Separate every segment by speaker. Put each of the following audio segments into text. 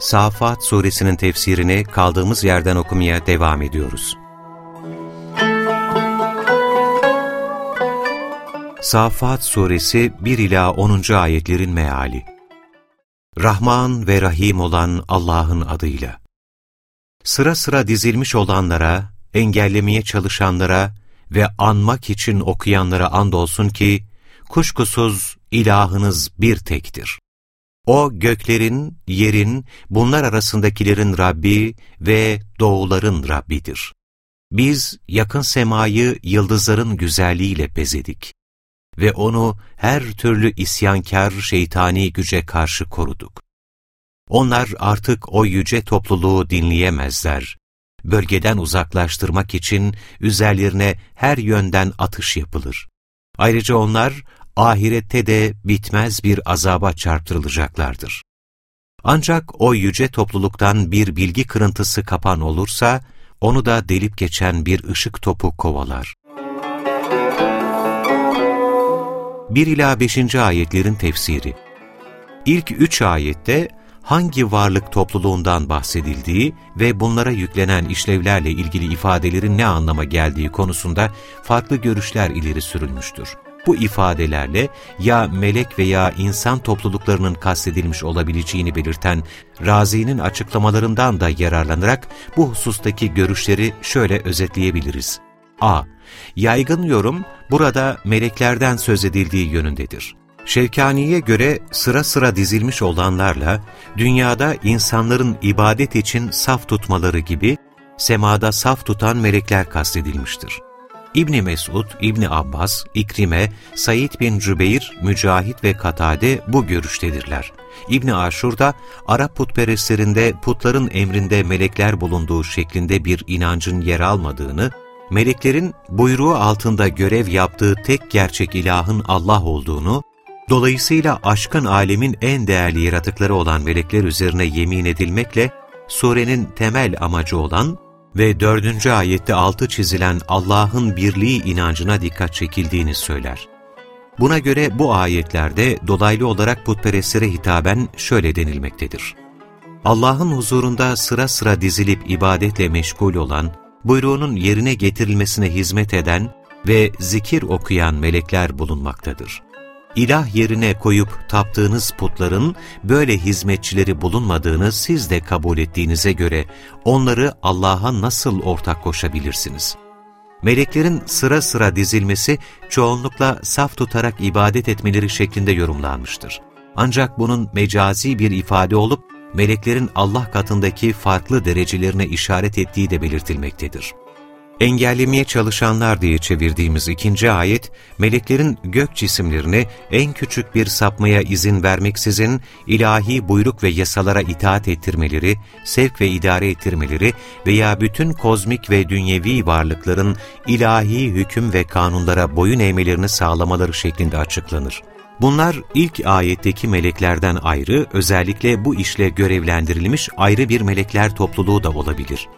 Speaker 1: Safat suresinin tefsirini kaldığımız yerden okumaya devam ediyoruz. Safat suresi 1 ila 10. ayetlerin meali. Rahman ve Rahim olan Allah'ın adıyla. Sıra sıra dizilmiş olanlara, engellemeye çalışanlara ve anmak için okuyanlara andolsun ki, kuşkusuz ilahınız bir tektir. O göklerin, yerin, bunlar arasındakilerin Rabbi ve doğuların Rabbidir. Biz yakın semayı yıldızların güzelliğiyle bezedik ve onu her türlü isyankar şeytani güce karşı koruduk. Onlar artık o yüce topluluğu dinleyemezler. Bölgeden uzaklaştırmak için üzerlerine her yönden atış yapılır. Ayrıca onlar ahirette de bitmez bir azaba çarptırılacaklardır. Ancak o yüce topluluktan bir bilgi kırıntısı kapan olursa, onu da delip geçen bir ışık topu kovalar. 1 ila 5. ayetlerin tefsiri İlk üç ayette hangi varlık topluluğundan bahsedildiği ve bunlara yüklenen işlevlerle ilgili ifadelerin ne anlama geldiği konusunda farklı görüşler ileri sürülmüştür. Bu ifadelerle ya melek veya insan topluluklarının kastedilmiş olabileceğini belirten Razi'nin açıklamalarından da yararlanarak bu husustaki görüşleri şöyle özetleyebiliriz. A. Yaygın yorum burada meleklerden söz edildiği yönündedir. Şevkani'ye göre sıra sıra dizilmiş olanlarla dünyada insanların ibadet için saf tutmaları gibi semada saf tutan melekler kastedilmiştir. İbni Mesud, İbni Abbas, İkrime, Said bin Cübeyr, Mücahit ve Katade bu görüştedirler. İbni Aşur da Arap putperestlerinde putların emrinde melekler bulunduğu şeklinde bir inancın yer almadığını, meleklerin buyruğu altında görev yaptığı tek gerçek ilahın Allah olduğunu, dolayısıyla aşkın alemin en değerli yaratıkları olan melekler üzerine yemin edilmekle, surenin temel amacı olan ve dördüncü ayette altı çizilen Allah'ın birliği inancına dikkat çekildiğini söyler. Buna göre bu ayetlerde dolaylı olarak putperestlere hitaben şöyle denilmektedir. Allah'ın huzurunda sıra sıra dizilip ibadetle meşgul olan, buyruğunun yerine getirilmesine hizmet eden ve zikir okuyan melekler bulunmaktadır ilah yerine koyup taptığınız putların böyle hizmetçileri bulunmadığını siz de kabul ettiğinize göre onları Allah'a nasıl ortak koşabilirsiniz? Meleklerin sıra sıra dizilmesi çoğunlukla saf tutarak ibadet etmeleri şeklinde yorumlanmıştır. Ancak bunun mecazi bir ifade olup meleklerin Allah katındaki farklı derecelerine işaret ettiği de belirtilmektedir. Engellemeye çalışanlar diye çevirdiğimiz ikinci ayet, meleklerin gök cisimlerini en küçük bir sapmaya izin vermeksizin ilahi buyruk ve yasalara itaat ettirmeleri, sevk ve idare ettirmeleri veya bütün kozmik ve dünyevi varlıkların ilahi hüküm ve kanunlara boyun eğmelerini sağlamaları şeklinde açıklanır. Bunlar ilk ayetteki meleklerden ayrı, özellikle bu işle görevlendirilmiş ayrı bir melekler topluluğu da olabilir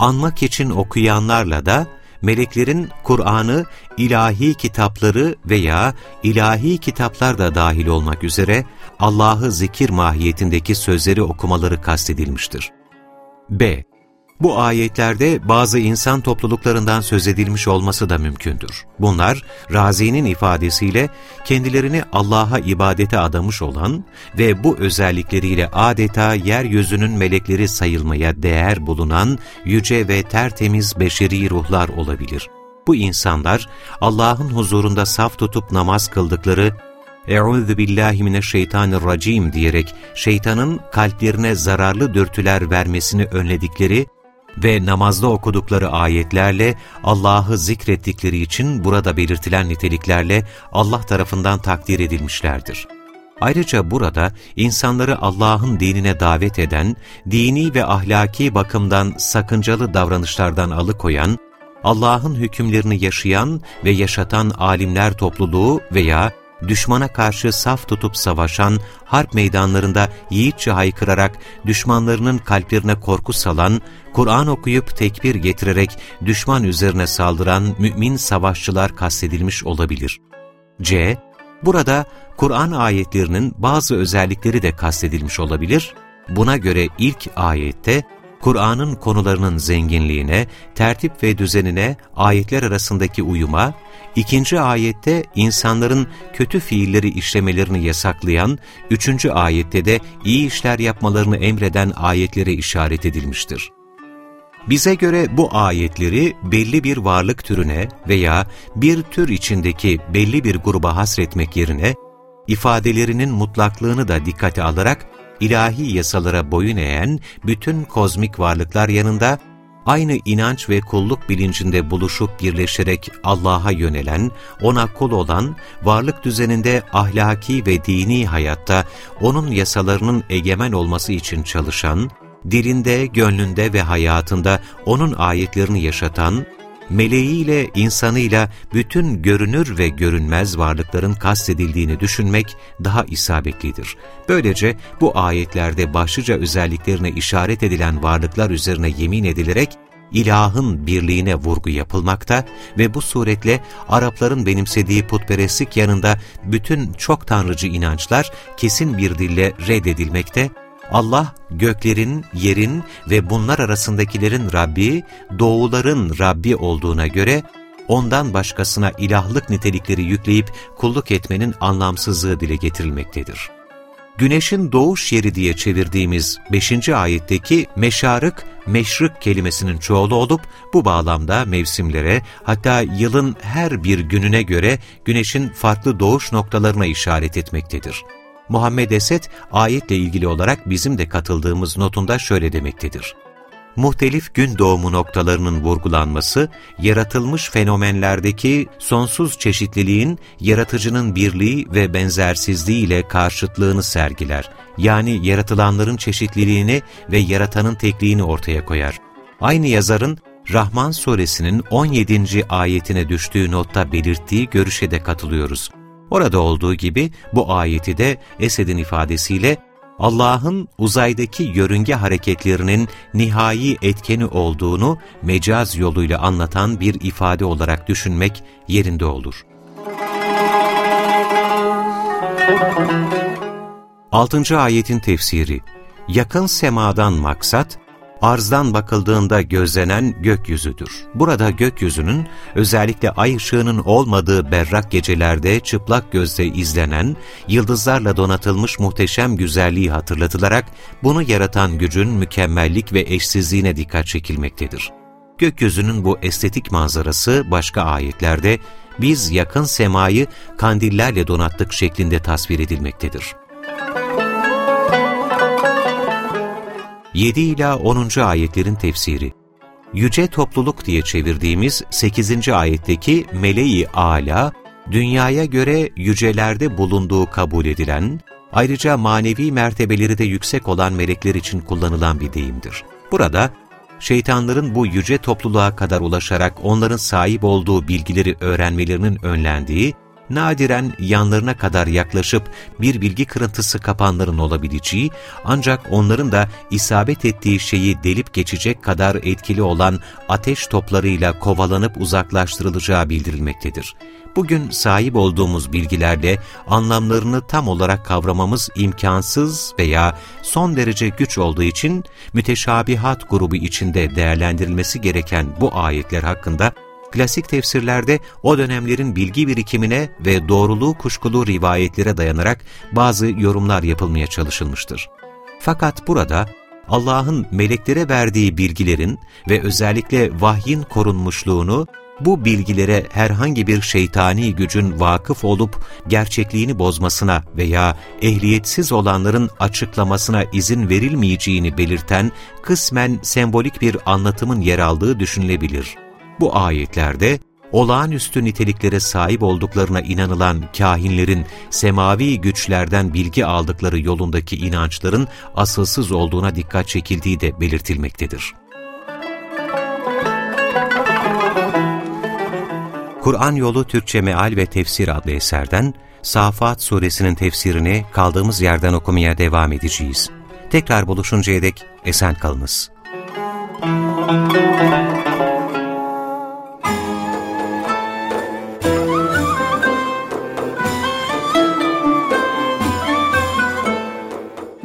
Speaker 1: anmak için okuyanlarla da meleklerin Kur'an'ı, ilahi kitapları veya ilahi kitaplar da dahil olmak üzere Allah'ı zikir mahiyetindeki sözleri okumaları kastedilmiştir. B. Bu ayetlerde bazı insan topluluklarından söz edilmiş olması da mümkündür. Bunlar, Razi'nin ifadesiyle kendilerini Allah'a ibadete adamış olan ve bu özellikleriyle adeta yeryüzünün melekleri sayılmaya değer bulunan yüce ve tertemiz beşeri ruhlar olabilir. Bu insanlar, Allah'ın huzurunda saf tutup namaz kıldıkları اَعُوذُ بِاللّٰهِ مِنَ الشَّيْطَانِ diyerek şeytanın kalplerine zararlı dürtüler vermesini önledikleri ve namazda okudukları ayetlerle Allah'ı zikrettikleri için burada belirtilen niteliklerle Allah tarafından takdir edilmişlerdir. Ayrıca burada insanları Allah'ın dinine davet eden, dini ve ahlaki bakımdan sakıncalı davranışlardan alıkoyan, Allah'ın hükümlerini yaşayan ve yaşatan alimler topluluğu veya düşmana karşı saf tutup savaşan, harp meydanlarında yiğitçe haykırarak düşmanlarının kalplerine korku salan, Kur'an okuyup tekbir getirerek düşman üzerine saldıran mümin savaşçılar kastedilmiş olabilir. C. Burada Kur'an ayetlerinin bazı özellikleri de kastedilmiş olabilir. Buna göre ilk ayette Kur'an'ın konularının zenginliğine, tertip ve düzenine, ayetler arasındaki uyuma, ikinci ayette insanların kötü fiilleri işlemelerini yasaklayan, üçüncü ayette de iyi işler yapmalarını emreden ayetlere işaret edilmiştir. Bize göre bu ayetleri belli bir varlık türüne veya bir tür içindeki belli bir gruba hasretmek yerine, ifadelerinin mutlaklığını da dikkate alarak ilahi yasalara boyun eğen bütün kozmik varlıklar yanında aynı inanç ve kulluk bilincinde buluşup birleşerek Allah'a yönelen, O'na kul olan, varlık düzeninde ahlaki ve dini hayatta O'nun yasalarının egemen olması için çalışan, dilinde, gönlünde ve hayatında O'nun ayetlerini yaşatan, meleğiyle, insanıyla bütün görünür ve görünmez varlıkların kastedildiğini düşünmek daha isabetlidir. Böylece bu ayetlerde başlıca özelliklerine işaret edilen varlıklar üzerine yemin edilerek ilahın birliğine vurgu yapılmakta ve bu suretle Arapların benimsediği putperestlik yanında bütün çok tanrıcı inançlar kesin bir dille reddedilmekte Allah göklerin, yerin ve bunlar arasındakilerin Rabbi, doğuların Rabbi olduğuna göre ondan başkasına ilahlık nitelikleri yükleyip kulluk etmenin anlamsızlığı dile getirilmektedir. Güneşin doğuş yeri diye çevirdiğimiz 5. ayetteki meşarık, meşrik kelimesinin çoğulu olup bu bağlamda mevsimlere hatta yılın her bir gününe göre güneşin farklı doğuş noktalarına işaret etmektedir. Muhammed Esed ayetle ilgili olarak bizim de katıldığımız notunda şöyle demektedir. Muhtelif gün doğumu noktalarının vurgulanması, yaratılmış fenomenlerdeki sonsuz çeşitliliğin yaratıcının birliği ve benzersizliği ile karşıtlığını sergiler. Yani yaratılanların çeşitliliğini ve yaratanın tekliğini ortaya koyar. Aynı yazarın Rahman suresinin 17. ayetine düştüğü notta belirttiği görüşe de katılıyoruz. Orada olduğu gibi bu ayeti de Esed'in ifadesiyle Allah'ın uzaydaki yörünge hareketlerinin nihai etkeni olduğunu mecaz yoluyla anlatan bir ifade olarak düşünmek yerinde olur. 6. Ayetin tefsiri Yakın semadan maksat, arzdan bakıldığında gözlenen gökyüzüdür. Burada gökyüzünün özellikle ay ışığının olmadığı berrak gecelerde çıplak gözle izlenen, yıldızlarla donatılmış muhteşem güzelliği hatırlatılarak bunu yaratan gücün mükemmellik ve eşsizliğine dikkat çekilmektedir. Gökyüzünün bu estetik manzarası başka ayetlerde biz yakın semayı kandillerle donattık şeklinde tasvir edilmektedir. 7 ila 10. ayetlerin tefsiri Yüce topluluk diye çevirdiğimiz 8. ayetteki meleği ala, dünyaya göre yücelerde bulunduğu kabul edilen, ayrıca manevi mertebeleri de yüksek olan melekler için kullanılan bir deyimdir. Burada, şeytanların bu yüce topluluğa kadar ulaşarak onların sahip olduğu bilgileri öğrenmelerinin önlendiği nadiren yanlarına kadar yaklaşıp bir bilgi kırıntısı kapanların olabileceği, ancak onların da isabet ettiği şeyi delip geçecek kadar etkili olan ateş toplarıyla kovalanıp uzaklaştırılacağı bildirilmektedir. Bugün sahip olduğumuz bilgilerle anlamlarını tam olarak kavramamız imkansız veya son derece güç olduğu için müteşabihat grubu içinde değerlendirilmesi gereken bu ayetler hakkında klasik tefsirlerde o dönemlerin bilgi birikimine ve doğruluğu kuşkulu rivayetlere dayanarak bazı yorumlar yapılmaya çalışılmıştır. Fakat burada Allah'ın meleklere verdiği bilgilerin ve özellikle vahyin korunmuşluğunu bu bilgilere herhangi bir şeytani gücün vakıf olup gerçekliğini bozmasına veya ehliyetsiz olanların açıklamasına izin verilmeyeceğini belirten kısmen sembolik bir anlatımın yer aldığı düşünülebilir. Bu ayetlerde olağanüstü niteliklere sahip olduklarına inanılan kahinlerin semavi güçlerden bilgi aldıkları yolundaki inançların asılsız olduğuna dikkat çekildiği de belirtilmektedir. Kur'an Yolu Türkçe Meal ve Tefsir adlı eserden Safat suresinin tefsirini kaldığımız yerden okumaya devam edeceğiz. Tekrar buluşuncaya dek esen kalınız.